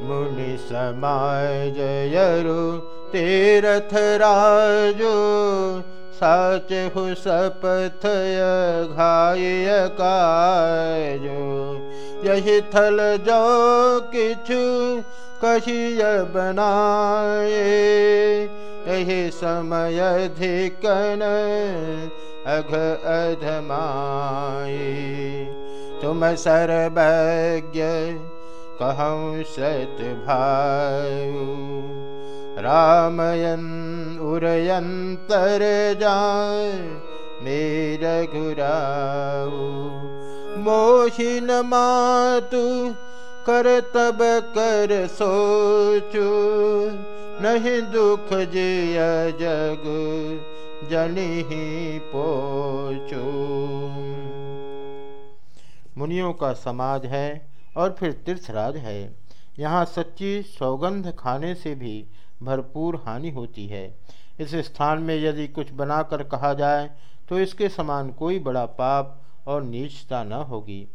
मुनि समाज तीरथ राजो साच हु सपथ घाय काजो। यही थल जो किछु कहिय बनाए यही समय धिकन अघ अधमाए। तुम सर्वज्ञ कहूँ सत भाऊ रामयन उरयंतर जाय, मेर घुराऊ मोहिन मातु कर तब कर सोचो, नहीं दुख जिय जग जनी पोचो। मुनियों का समाज है और फिर तीर्थराज है। यहाँ सच्ची सौगंध खाने से भी भरपूर हानि होती है। इस स्थान में यदि कुछ बनाकर कहा जाए तो इसके समान कोई बड़ा पाप और नीचता न होगी।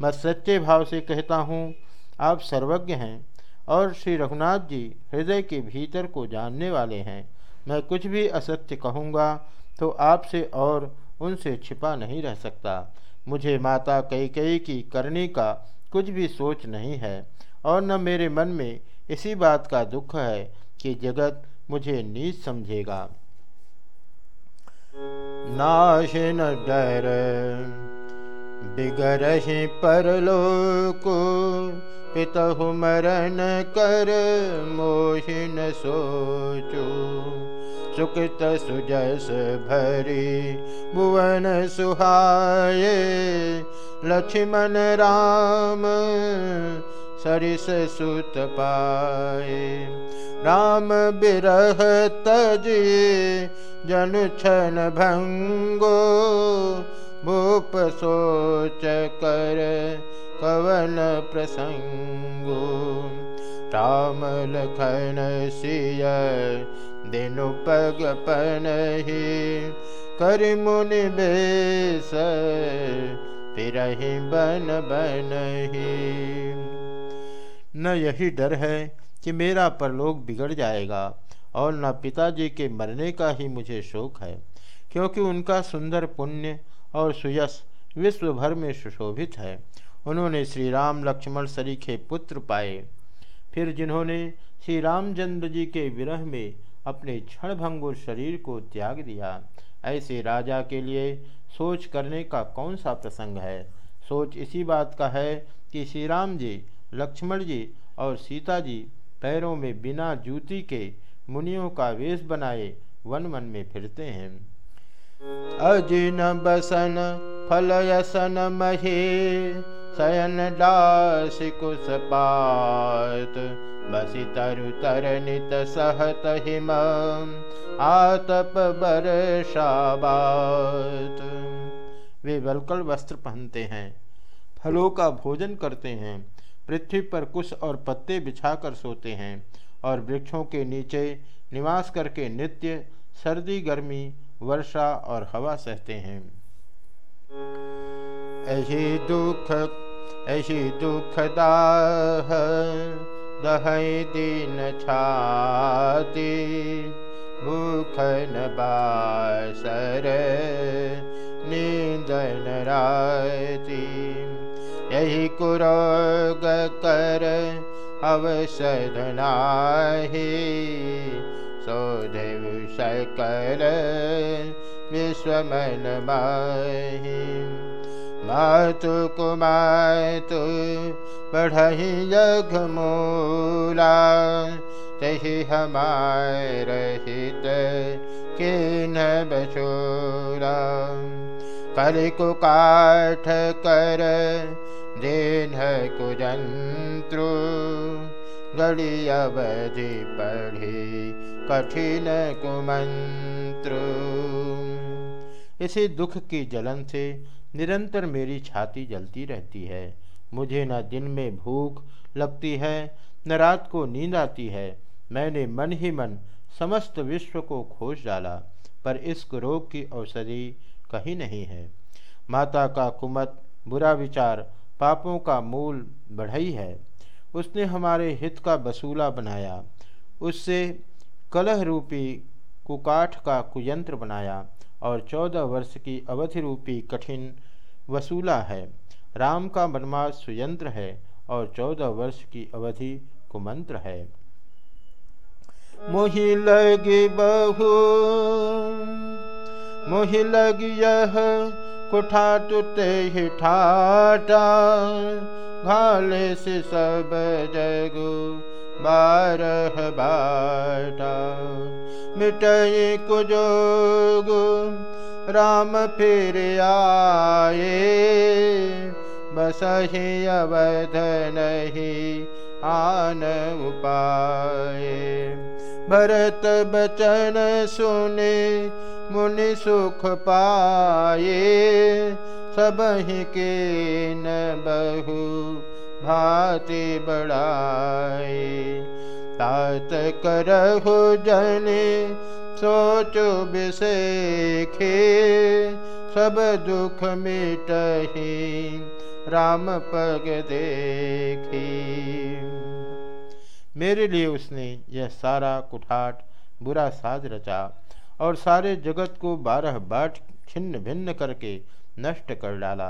मैं सच्चे भाव से कहता हूँ, आप सर्वज्ञ हैं और श्री रघुनाथ जी हृदय के भीतर को जानने वाले हैं। मैं कुछ भी असत्य कहूँगा तो आपसे और उनसे छिपा नहीं रह सकता। मुझे माता कई कई की करने का कुछ भी सोच नहीं है और न मेरे मन में इसी बात का दुख है कि जगत मुझे नीच समझेगा। नाश न डर बिगरही परलोको पितहु मरण कर मोहिन सोचो। सुकृत सुजस भरी भुवन सुहाये लक्ष्मण राम सरिस सुत पाए राम बिरह तजी जनु छन भंगो भूप सोच कर कवन प्रसंगो। राम लखन सिय दिनु पग पनहि, कर मुनि बेस फिर बन बनही। न यही डर है कि मेरा परलोक बिगड़ जाएगा और न पिताजी के मरने का ही मुझे शोक है, क्योंकि उनका सुंदर पुण्य और सुयस विश्व भर में सुशोभित है। उन्होंने श्री राम लक्ष्मण सरीखे पुत्र पाए। फिर जिन्होंने श्री रामचंद्र जी के विरह में अपने क्षणभंगुर शरीर को त्याग दिया। ऐसे राजा के लिए सोच करने का कौन सा प्रसंग है? सोच इसी बात का है कि श्री राम जी, लक्ष्मण जी और सीता जी पैरों में बिना जूती के मुनियों का वेश बनाए वन वन में फिरते हैं। अजिन बसन फलयसन महे शयन दास कुश पात बसी तरु तरनित सहत हिम आतप बरसाबात वे वलकल वस्त्र पहनते हैं, फलों का भोजन करते हैं, पृथ्वी पर कुश और पत्ते बिछाकर सोते हैं और वृक्षों के नीचे निवास करके नित्य सर्दी, गर्मी, वर्षा और हवा सहते हैं। ऐसी दुख, ऐसी दुखदाह दहई दिन छाती, भूखन बासर, नींदन राती। यही कुरोग कर अवसधनाही सोधेव सकल विश्वमन माही। मातु कुमातु बढ़ही जग मूला तही हमार रहित के न बछोरा कर को काठ कर, देन कुजंत्रु गड़ी अवधि पढ़ी कठिन कुमंत्र। इसी दुख की जलन से निरंतर मेरी छाती जलती रहती है। मुझे न दिन में भूख लगती है, न रात को नींद आती है। मैंने मन ही मन समस्त विश्व को खोज डाला, पर इस रोग की औषधि कहीं नहीं है। माता का कुमत, बुरा विचार, पापों का मूल बढ़ई है। उसने हमारे हित का वसूला बनाया, उससे कलह रूपी कुकाठ का कुयंत्र बनाया। और चौदह वर्ष की अवधि रूपी कठिन वसूला है। राम का वनवास सुयंत्र है और चौदह वर्ष की अवधि कुमंत्र है। मोहि लगी बहु, मोहि लग यह कुठा तुते ही ठाटा, घाले से सब जगो बारह बाटा। मिटई कुजोगु राम फिर आए। बस ही अवध नहीं आन उपाय भरत बचन सुने मुनि सुख पाए। सब ही के न बहु भाति बढ़ाए तात करहु जने, सोचो विषेखे सब दुख मिटही, राम पग देखी। मेरे लिए उसने यह सारा कुठाट बुरा साज रचा और सारे जगत को बारह बाट छिन्न भिन्न करके नष्ट कर डाला।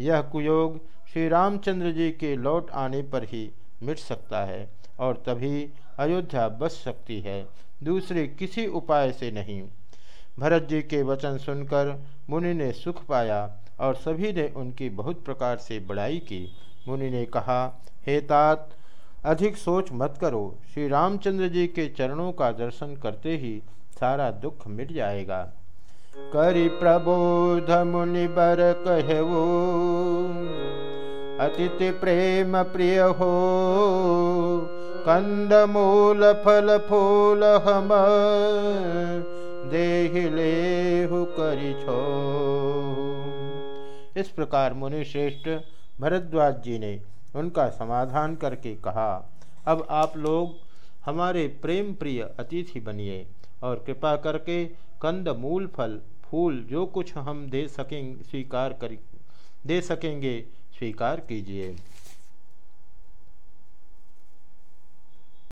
यह कुयोग श्री रामचंद्र जी के लौट आने पर ही मिट सकता है। और तभी अयोध्या बच सकती है। दूसरे किसी उपाय से नहीं। भरत जी के वचन सुनकर मुनि ने सुख पाया और सभी ने उनकी बहुत प्रकार से बड़ाई की। मुनि ने कहा, हे तात, अधिक सोच मत करो। श्री रामचंद्र जी के चरणों का दर्शन करते ही सारा दुख मिट जाएगा। करि प्रबोध मुनि बर कहवो, अतिथि प्रेम प्रिय हो। कंद मूल फल फूल हम ले करि छो इस प्रकार मुनि श्रेष्ठ भरद्वाज जी ने उनका समाधान करके कहा, अब आप लोग हमारे प्रेम प्रिय अतिथि बनिए और कृपा करके कंद मूल फल फूल जो कुछ हम दे सकें, स्वीकार कर, दे सकेंगे, स्वीकार कीजिए।